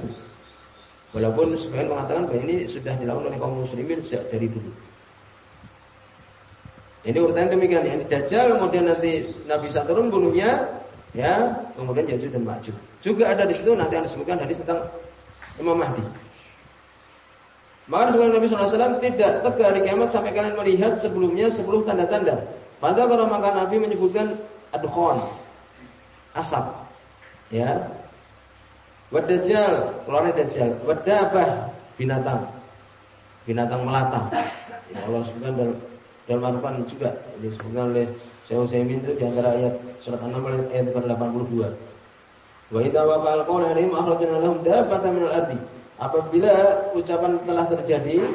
Walaupun sebagian mengatakan bahwa ini sudah dilakukan oleh kaum muslimin sejak dari dulu. Ini urutannya demikian. Ini Dajjal, kemudian nanti Nabi Isa turun bunuhnya, ya, kemudian Yajuj dan Majuj. Juga ada di situ nanti yang disebutkan hadis tentang Imam Mahdi. Maka disebutkan Nabi SAW tidak tegak hari kiamat sampai kalian melihat sebelumnya sepuluh tanda-tanda. Pada para maka Nabi menyebutkan adkhon, asap, ya, wadajjal, keluarnya dajjal, wadabah, binatang, binatang melata. Ya Allah sebutkan dalam dalam juga disebutkan oleh Syekh Utsaimin itu di antara ayat surat An-Naml ayat 82. Wa idza waqa'al qawlu alaihim akhrajna lahum dabbatan minal ardi. Apabila ucapan telah terjadi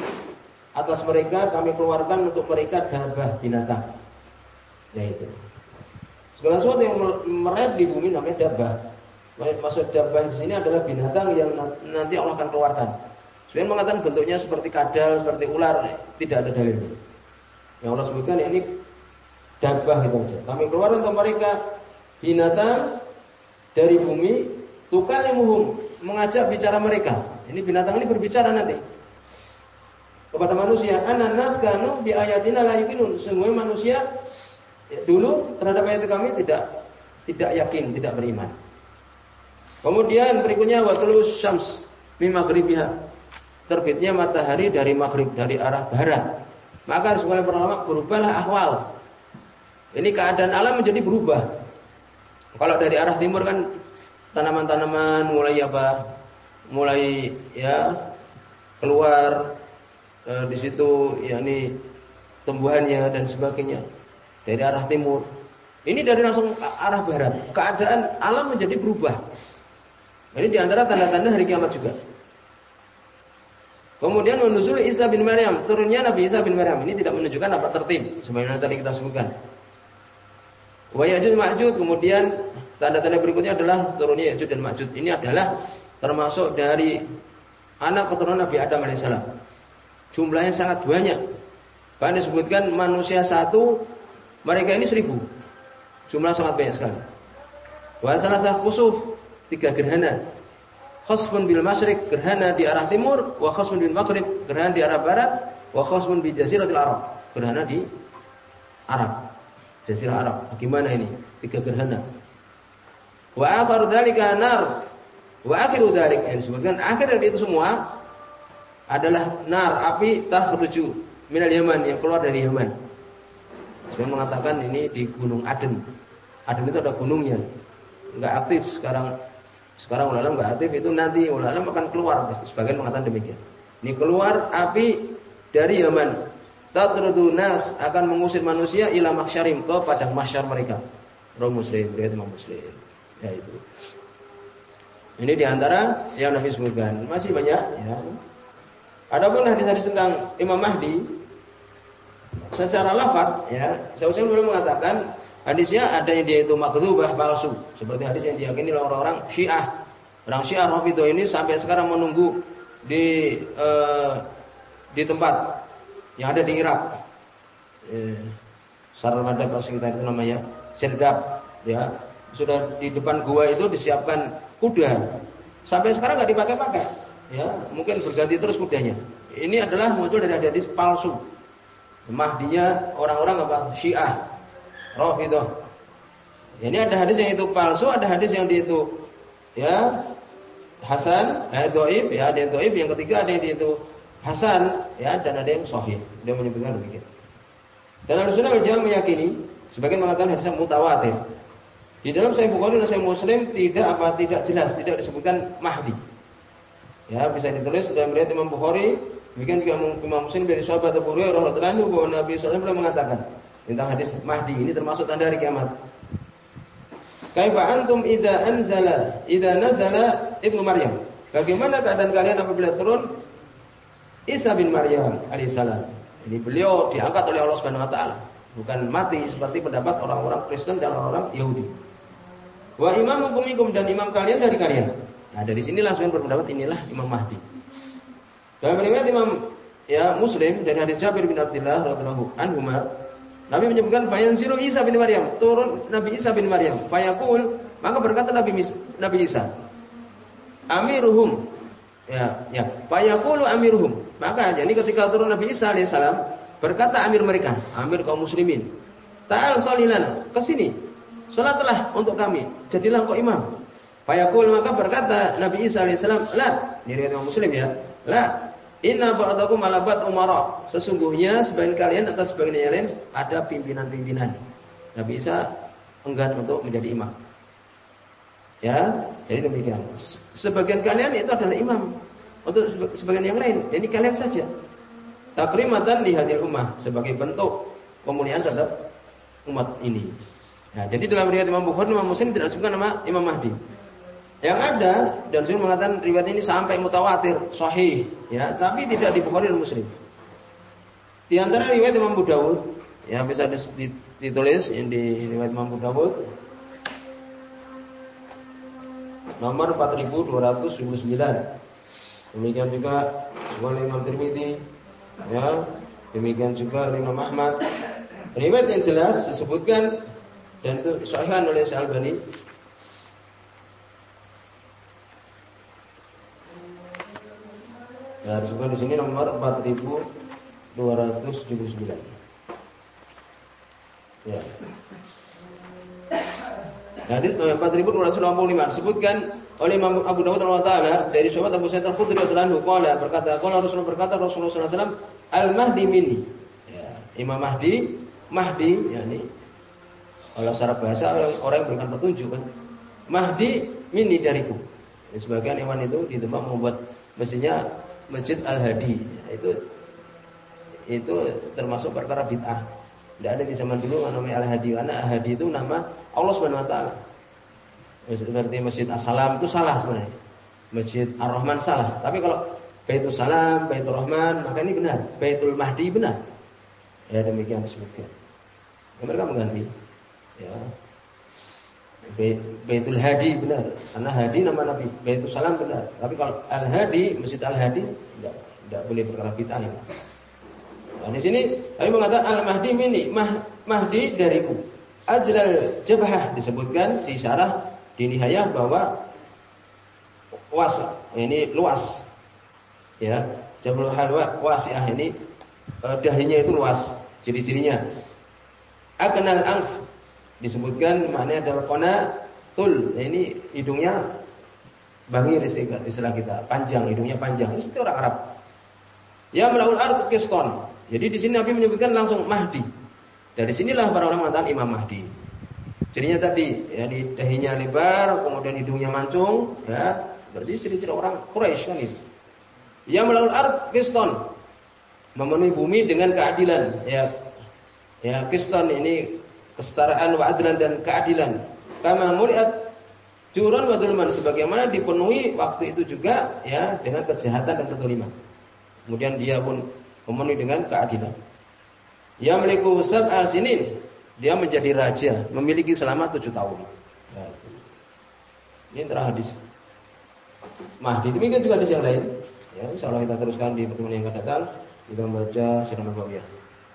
atas mereka kami keluarkan untuk mereka dabah binatang. Yaitu segala sesuatu yang merayap di bumi namanya dabah. Maksud dabah di sini adalah binatang yang nanti Allah akan keluarkan. Sebenarnya mengatakan bentuknya seperti kadal, seperti ular, tidak ada dalilnya. Yang Allah sebutkan ini dabah gitu aja. Kami keluar untuk mereka binatang dari bumi tukang yang muhum mengajak bicara mereka. Ini binatang ini berbicara nanti kepada manusia. Ananas kanu di ayatina la. Semua manusia ya, dulu terhadap ayat kami tidak tidak yakin, tidak beriman. Kemudian berikutnya watul syams min maghribiha. Terbitnya matahari dari maghrib dari arah barat. Maka sebagian para berubahlah ahwal. Ini keadaan alam menjadi berubah. Kalau dari arah timur kan tanaman-tanaman mulai apa? mulai ya keluar e, di situ yakni tumbuhannya dan sebagainya dari arah timur. Ini dari langsung arah barat. Keadaan alam menjadi berubah. Ini di antara tanda-tanda hari kiamat juga. Kemudian menusul Isa bin Maryam, turunnya Nabi Isa bin Maryam. Ini tidak menunjukkan apa tertib, sebagaimana tadi kita sebutkan. Wa Ya'juj Ma'juj, kemudian tanda-tanda berikutnya adalah turunnya Ya'juj dan Ma'juj. Ini adalah termasuk dari anak keturunan Nabi Adam alaihissalam. Jumlahnya sangat banyak. Bahkan disebutkan manusia satu, mereka ini seribu. Jumlah sangat banyak sekali. Wa salah kusuf, tiga gerhana. Khosbun bil masyrik, gerhana di arah timur, wa khosbun bil maghrib, gerhana di arah barat, wa khosbun bil jaziratil Arab, gerhana di Arab. Jazirah Arab. Bagaimana ini? Tiga gerhana. Wa akhir dzalika nar. Wa akhiru dzalik yang disebutkan akhir dari itu semua adalah nar api takhruju minal Yaman yang keluar dari Yaman. Saya mengatakan ini di Gunung Aden. Aden itu ada gunungnya. Enggak aktif sekarang. Sekarang ulama enggak aktif itu nanti ulama akan keluar. Sebagian mengatakan demikian. Ini keluar api dari Yaman. Tatrudu nas akan mengusir manusia ila mahsyarim ke padang mahsyar mereka. Roh muslim, riwayat Imam Muslim. Ya itu. Ini di antara yang Nabi sebutkan. Masih banyak ya. Adapun hadis-hadis tentang Imam Mahdi secara lafaz ya, usul belum mengatakan hadisnya ada yang dia itu makdzubah palsu, seperti hadis yang diyakini orang-orang Syiah. Orang Syiah Rafidhah ini sampai sekarang menunggu di eh, di tempat yang ada di Irak. Eh, Sarmada sekitar itu namanya Sirdab ya. Sudah di depan gua itu disiapkan kuda. Sampai sekarang nggak dipakai-pakai. Ya, mungkin berganti terus kudanya. Ini adalah muncul dari hadis palsu. Mahdinya orang-orang apa? Syiah. Rafidhah. Ya, ini ada hadis yang itu palsu, ada hadis yang itu ya Hasan, eh doib, ya ada yang yang ketiga ada yang itu Hasan, ya dan ada yang sahih. Dia menyebutkan demikian. Dan al sunnah wal meyakini, sebagian mengatakan hadis mutawatir. Di dalam Sahih Bukhari dan Sahih Muslim tidak apa tidak jelas, tidak disebutkan Mahdi. Ya, bisa ditulis dalam riwayat Imam Bukhari, demikian juga Imam Muslim dari sahabat Abu Hurairah radhiyallahu anhu bahwa Nabi sallallahu alaihi mengatakan tentang hadis Mahdi ini termasuk tanda hari kiamat. Kaifa antum idza anzala idza nazala Ibnu Maryam? Bagaimana keadaan kalian apabila turun Isa bin Maryam alaihissalam? Ini beliau diangkat oleh Allah Subhanahu wa taala, bukan mati seperti pendapat orang-orang Kristen dan orang-orang Yahudi. Wa imam hukumikum dan imam kalian dari kalian. Nah, dari sinilah sebenarnya berpendapat inilah Imam Mahdi. Dalam riwayat Imam ya Muslim dari hadis Jabir bin Abdullah radhiyallahu anhu Nabi menyebutkan bayan siru Isa bin Maryam, turun Nabi Isa bin Maryam. Fayaqul, maka berkata Nabi Nabi Isa, Amiruhum. Ya, ya. Fayaqulu amiruhum. Maka jadi ketika turun Nabi Isa alaihissalam, berkata amir mereka, amir kaum muslimin. Ta'al salilana, ke sini. Salatlah untuk kami. Jadilah engkau imam. Fayaqul maka berkata Nabi Isa alaihissalam, "La." Ini riwayat Muslim ya. "La. Inna ba'dakum ala ba'd umara." Sesungguhnya sebagian kalian atas sebagian yang lain ada pimpinan-pimpinan. Nabi Isa enggan untuk menjadi imam. Ya, jadi demikian. Sebagian kalian itu adalah imam. Untuk sebagian yang lain, ini kalian saja. Takrimatan di hadil ummah sebagai bentuk pemuliaan terhadap umat ini. Nah, jadi dalam riwayat Imam Bukhari, Imam Muslim tidak disebutkan nama Imam Mahdi. Yang ada dan saya mengatakan riwayat ini sampai mutawatir, sahih, ya, tapi tidak di Bukhari dan Muslim. Di antara riwayat Imam Abu Dawud, ya bisa ditulis di riwayat Imam Abu Dawud nomor 4279. Demikian juga oleh Imam Tirmidzi, ya, demikian juga Imam Ahmad. Riwayat yang jelas disebutkan dan itu sahihan oleh Syalbani Ya, disebut di sini nomor 4279. Ya. Hadis 4285 disebutkan oleh Imam Abu Dawud al taala dari sahabat Abu Sa'id Al-Khudri radhiyallahu anhu berkata, qala Rasulullah berkata Rasulullah sallallahu alaihi wasallam, "Al-Mahdi minni." Ya, Imam Mahdi, Mahdi yakni kalau secara bahasa orang yang berikan petunjuk kan. Mahdi mini dariku. Sebagian iman itu di tempat membuat mestinya Masjid Al-Hadi. Itu itu termasuk perkara bid'ah. Tidak ada di zaman dulu namanya Al-Hadi karena Al-Hadi itu nama Allah Subhanahu wa taala. Seperti Masjid As-Salam itu salah sebenarnya. Masjid Ar-Rahman salah. Tapi kalau Baitul Salam, Baitul Rahman, maka ini benar. Baitul Mahdi benar. Ya demikian disebutkan. Ya, mereka mengganti. Ya. Baitul Hadi benar. Karena Hadi nama Nabi. Baitul Salam benar. Tapi kalau Al Hadi, Masjid Al Hadi tidak tidak boleh perkara ini. Nah, di sini kami mengatakan Al Mahdi mini, Mah, Mahdi dariku. Ajlal jabhah disebutkan di syarah di nihayah bahwa was ini luas. Ya, jabul halwa wasiah ini uh, dahinya itu luas, ciri-cirinya. Aknal angf disebutkan maknanya adalah kona tul. Ya, ini hidungnya bangir istilah kita, panjang, hidungnya panjang. Ini seperti orang Arab. Ya melaul art kiston. Jadi di sini Nabi menyebutkan langsung Mahdi. Dari sinilah para ulama mengatakan Imam Mahdi. Jadinya tadi, ya di dahinya lebar, kemudian hidungnya mancung, ya. Berarti ciri-ciri orang Quraisy kan itu. Ya melaul art kiston. Memenuhi bumi dengan keadilan. Ya, ya kiston ini kesetaraan wa adlan dan keadilan. Kama muliat juran wa sebagaimana dipenuhi waktu itu juga ya dengan kejahatan dan kezaliman. Kemudian dia pun memenuhi dengan keadilan. Ya meliku sab'a sinin. Dia menjadi raja, memiliki selama tujuh tahun. Ya. Ini antara hadis. Mahdi demikian juga hadis yang lain. Ya, insya Allah kita teruskan di pertemuan yang akan datang. Kita membaca Sirah Nabawiyah.